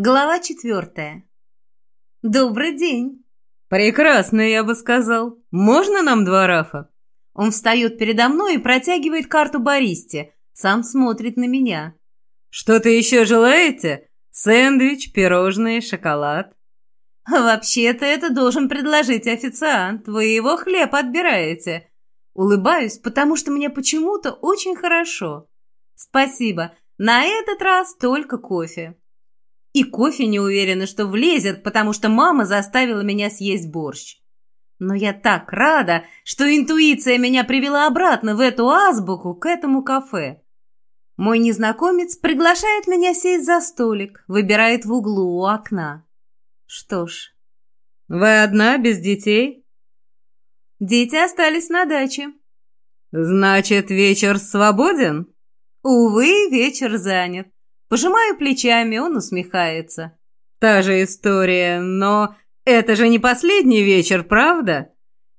Глава четвертая. «Добрый день!» «Прекрасно, я бы сказал. Можно нам два рафа?» Он встает передо мной и протягивает карту Бористе. Сам смотрит на меня. «Что-то еще желаете? Сэндвич, пирожные, шоколад?» «Вообще-то это должен предложить официант. Вы его хлеб отбираете». Улыбаюсь, потому что мне почему-то очень хорошо. «Спасибо. На этот раз только кофе». И кофе не уверена, что влезет, потому что мама заставила меня съесть борщ. Но я так рада, что интуиция меня привела обратно в эту азбуку, к этому кафе. Мой незнакомец приглашает меня сесть за столик, выбирает в углу у окна. Что ж... «Вы одна, без детей?» «Дети остались на даче». «Значит, вечер свободен?» «Увы, вечер занят. Пожимаю плечами, он усмехается. «Та же история, но это же не последний вечер, правда?»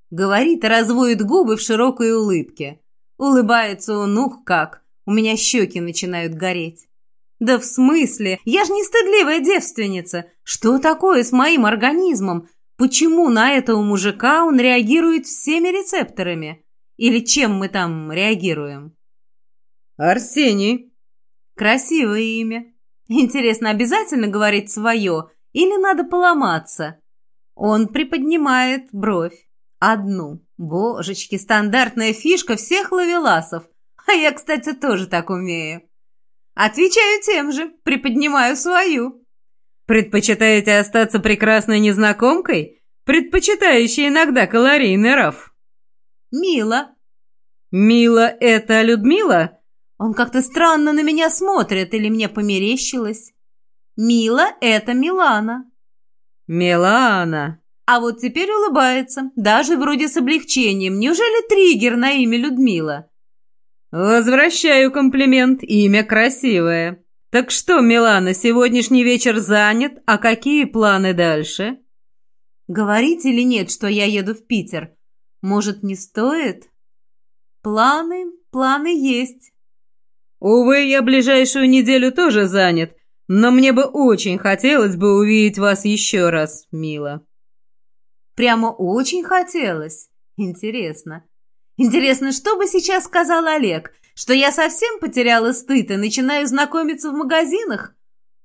Говорит и разводит губы в широкой улыбке. Улыбается он, ух как, у меня щеки начинают гореть. «Да в смысле? Я же не стыдливая девственница. Что такое с моим организмом? Почему на этого мужика он реагирует всеми рецепторами? Или чем мы там реагируем?» «Арсений», Красивое имя. Интересно, обязательно говорить свое или надо поломаться? Он приподнимает бровь. Одну. Божечки, стандартная фишка всех ловеласов. А я, кстати, тоже так умею. Отвечаю тем же, приподнимаю свою. Предпочитаете остаться прекрасной незнакомкой, предпочитающей иногда калорийный раф? Мила. Мила — это Людмила? Он как-то странно на меня смотрит, или мне померещилось? Мила — это Милана. Милана. А вот теперь улыбается, даже вроде с облегчением. Неужели триггер на имя Людмила? Возвращаю комплимент, имя красивое. Так что, Милана, сегодняшний вечер занят, а какие планы дальше? Говорить или нет, что я еду в Питер? Может, не стоит? Планы, планы есть. «Увы, я ближайшую неделю тоже занят, но мне бы очень хотелось бы увидеть вас еще раз, мила». «Прямо очень хотелось? Интересно. Интересно, что бы сейчас сказал Олег? Что я совсем потеряла стыд и начинаю знакомиться в магазинах?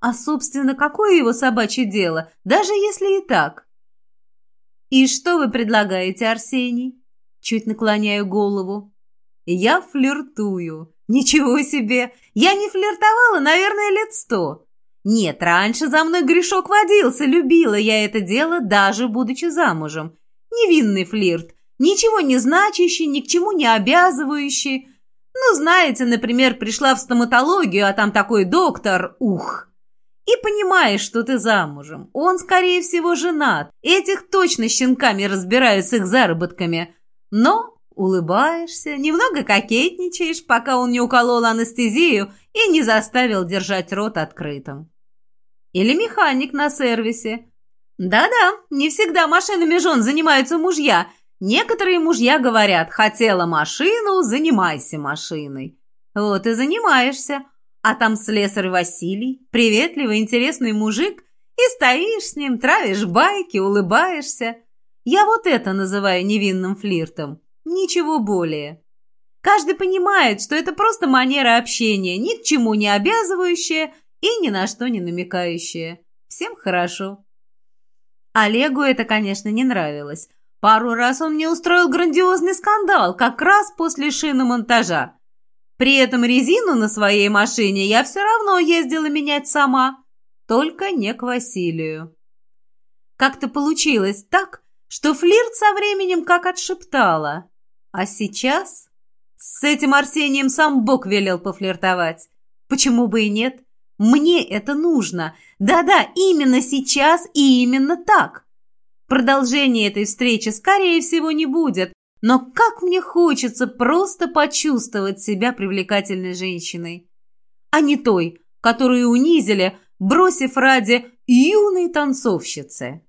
А, собственно, какое его собачье дело, даже если и так?» «И что вы предлагаете, Арсений?» Чуть наклоняю голову. «Я флиртую». «Ничего себе! Я не флиртовала, наверное, лет сто. Нет, раньше за мной грешок водился, любила я это дело, даже будучи замужем. Невинный флирт, ничего не значащий, ни к чему не обязывающий. Ну, знаете, например, пришла в стоматологию, а там такой доктор, ух!» И понимаешь, что ты замужем. Он, скорее всего, женат. Этих точно щенками разбирают с их заработками. Но Улыбаешься, немного кокетничаешь, пока он не уколол анестезию и не заставил держать рот открытым. Или механик на сервисе. Да-да, не всегда машинами жен занимаются мужья. Некоторые мужья говорят, хотела машину, занимайся машиной. Вот и занимаешься. А там слесарь Василий, приветливый, интересный мужик, и стоишь с ним, травишь байки, улыбаешься. Я вот это называю невинным флиртом. Ничего более. Каждый понимает, что это просто манера общения, ни к чему не обязывающая и ни на что не намекающая. Всем хорошо. Олегу это, конечно, не нравилось. Пару раз он мне устроил грандиозный скандал, как раз после шиномонтажа. При этом резину на своей машине я все равно ездила менять сама, только не к Василию. Как-то получилось так, что флирт со временем как отшептала. А сейчас? С этим Арсением сам Бог велел пофлиртовать. Почему бы и нет? Мне это нужно. Да-да, именно сейчас и именно так. Продолжения этой встречи, скорее всего, не будет. Но как мне хочется просто почувствовать себя привлекательной женщиной. А не той, которую унизили, бросив ради юной танцовщицы.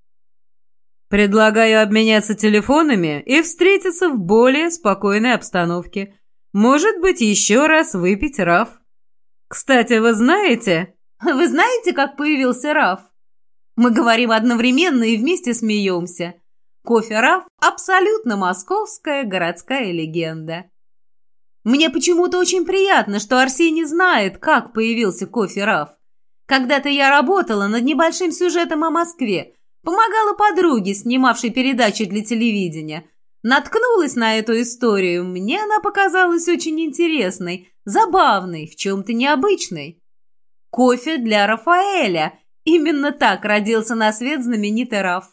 Предлагаю обменяться телефонами и встретиться в более спокойной обстановке. Может быть, еще раз выпить раф. Кстати, вы знаете... Вы знаете, как появился Раф? Мы говорим одновременно и вместе смеемся. Кофе Раф – абсолютно московская городская легенда. Мне почему-то очень приятно, что Арсений знает, как появился кофе Раф. Когда-то я работала над небольшим сюжетом о Москве, помогала подруге, снимавшей передачи для телевидения. Наткнулась на эту историю, мне она показалась очень интересной, забавной, в чем-то необычной. Кофе для Рафаэля. Именно так родился на свет знаменитый Раф.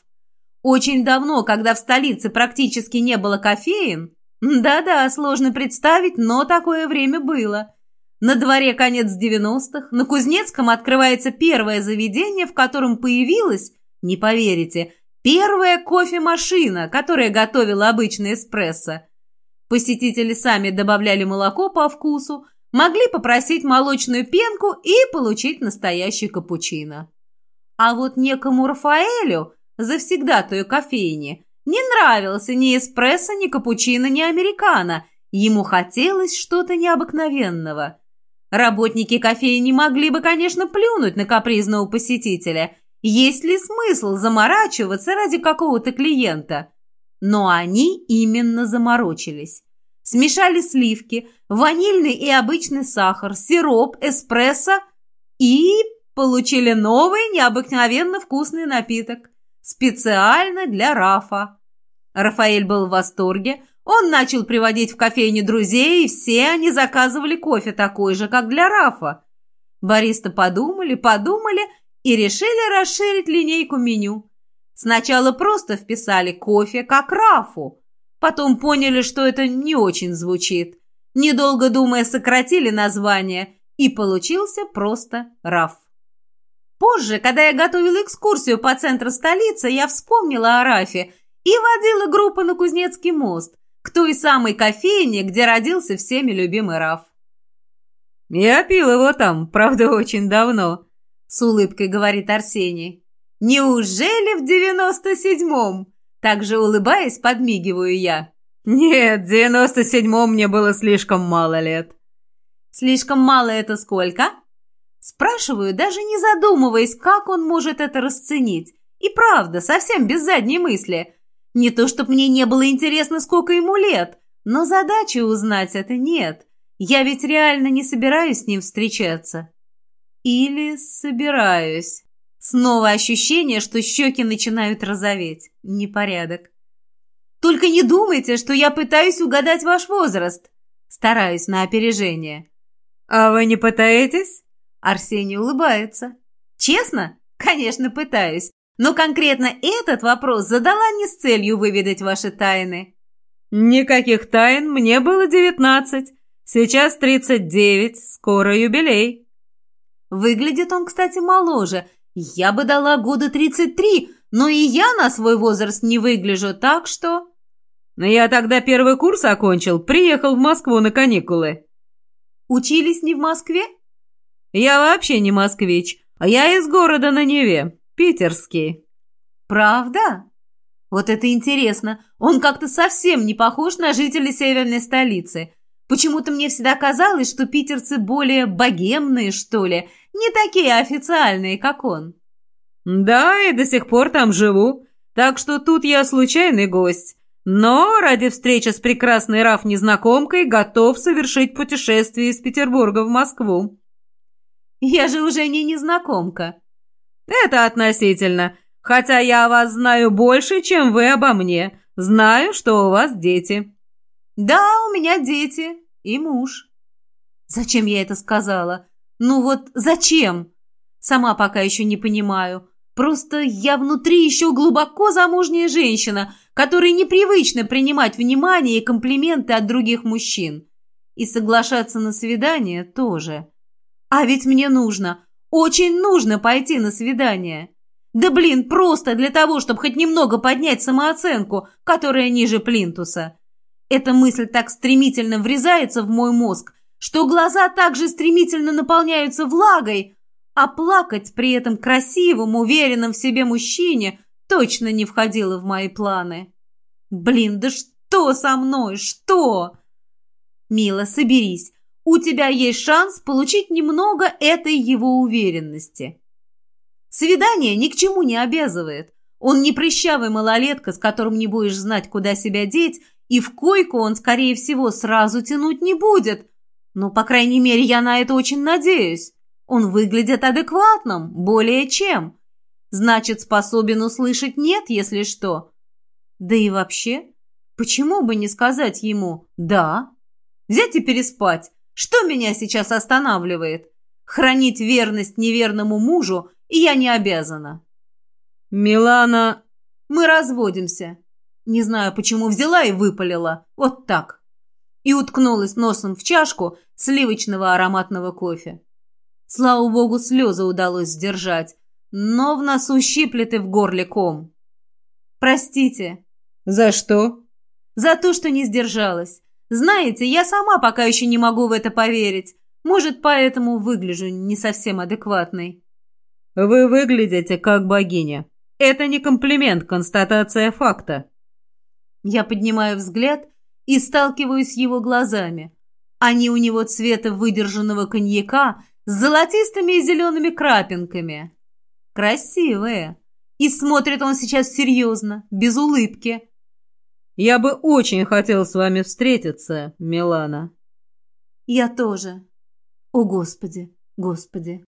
Очень давно, когда в столице практически не было кофеин, да-да, сложно представить, но такое время было. На дворе конец 90-х, на Кузнецком открывается первое заведение, в котором появилась, не поверите, первая кофемашина, которая готовила обычный эспрессо. Посетители сами добавляли молоко по вкусу, могли попросить молочную пенку и получить настоящий капучино. А вот некому Рафаэлю, завсегдатую кофейни, не нравился ни эспрессо, ни капучино, ни американо. Ему хотелось что-то необыкновенного. Работники кофейни могли бы, конечно, плюнуть на капризного посетителя. Есть ли смысл заморачиваться ради какого-то клиента? Но они именно заморочились. Смешали сливки, ванильный и обычный сахар, сироп, эспрессо и получили новый необыкновенно вкусный напиток. Специально для Рафа. Рафаэль был в восторге. Он начал приводить в кофейню друзей, и все они заказывали кофе такой же, как для Рафа. Баристы подумали, подумали и решили расширить линейку меню. Сначала просто вписали кофе как Рафу, Потом поняли, что это не очень звучит. Недолго думая, сократили название, и получился просто РАФ. Позже, когда я готовила экскурсию по центру столицы, я вспомнила о Рафе и водила группу на Кузнецкий мост, к той самой кофейне, где родился всеми любимый Раф. «Я пил его там, правда, очень давно», — с улыбкой говорит Арсений. «Неужели в девяносто седьмом?» Также улыбаясь, подмигиваю я. «Нет, в девяносто седьмом мне было слишком мало лет». «Слишком мало это сколько?» Спрашиваю, даже не задумываясь, как он может это расценить. И правда, совсем без задней мысли. Не то, чтобы мне не было интересно, сколько ему лет, но задачи узнать это нет. Я ведь реально не собираюсь с ним встречаться. Или собираюсь. Снова ощущение, что щеки начинают розоветь. Непорядок. Только не думайте, что я пытаюсь угадать ваш возраст. Стараюсь на опережение. А вы не пытаетесь? Арсений улыбается. Честно? Конечно, пытаюсь. Но конкретно этот вопрос задала не с целью выведать ваши тайны. Никаких тайн, мне было девятнадцать. Сейчас тридцать девять, скоро юбилей. Выглядит он, кстати, моложе – я бы дала года тридцать три, но и я на свой возраст не выгляжу, так что... Но я тогда первый курс окончил, приехал в Москву на каникулы. Учились не в Москве? Я вообще не москвич, а я из города на Неве, питерский. Правда? Вот это интересно. Он как-то совсем не похож на жителей северной столицы. Почему-то мне всегда казалось, что питерцы более богемные, что ли, не такие официальные, как он. Да, и до сих пор там живу, так что тут я случайный гость. Но ради встречи с прекрасной Раф-незнакомкой готов совершить путешествие из Петербурга в Москву. Я же уже не незнакомка. Это относительно. Хотя я о вас знаю больше, чем вы обо мне. Знаю, что у вас дети. Да, у меня дети и муж. Зачем я это сказала? Ну вот зачем? Сама пока еще не понимаю. Просто я внутри еще глубоко замужняя женщина, которой непривычно принимать внимание и комплименты от других мужчин. И соглашаться на свидание тоже. А ведь мне нужно, очень нужно пойти на свидание. Да блин, просто для того, чтобы хоть немного поднять самооценку, которая ниже плинтуса. Эта мысль так стремительно врезается в мой мозг, что глаза также стремительно наполняются влагой, а плакать при этом красивом, уверенном в себе мужчине точно не входило в мои планы. Блин, да что со мной, что? Мила, соберись. у тебя есть шанс получить немного этой его уверенности. Свидание ни к чему не обязывает. Он не прыщавый малолетка, с которым не будешь знать, куда себя деть, и в койку он, скорее всего, сразу тянуть не будет. Но, по крайней мере, я на это очень надеюсь. Он выглядит адекватным, более чем. Значит, способен услышать «нет», если что. Да и вообще, почему бы не сказать ему «да»? Взять и переспать. Что меня сейчас останавливает? Хранить верность неверному мужу я не обязана. Милана... Мы разводимся. Не знаю, почему взяла и выпалила. Вот так. И уткнулась носом в чашку сливочного ароматного кофе. Слава богу, слезы удалось сдержать, но в носу щиплет и в горле ком. Простите. За что? За то, что не сдержалась. Знаете, я сама пока еще не могу в это поверить. Может, поэтому выгляжу не совсем адекватной. Вы выглядите как богиня. Это не комплимент, констатация факта. Я поднимаю взгляд и сталкиваюсь с его глазами. Они у него цвета выдержанного коньяка с золотистыми и зелеными крапинками. Красивые. И смотрит он сейчас серьезно, без улыбки. Я бы очень хотел с вами встретиться, Милана. Я тоже. О, Господи, Господи.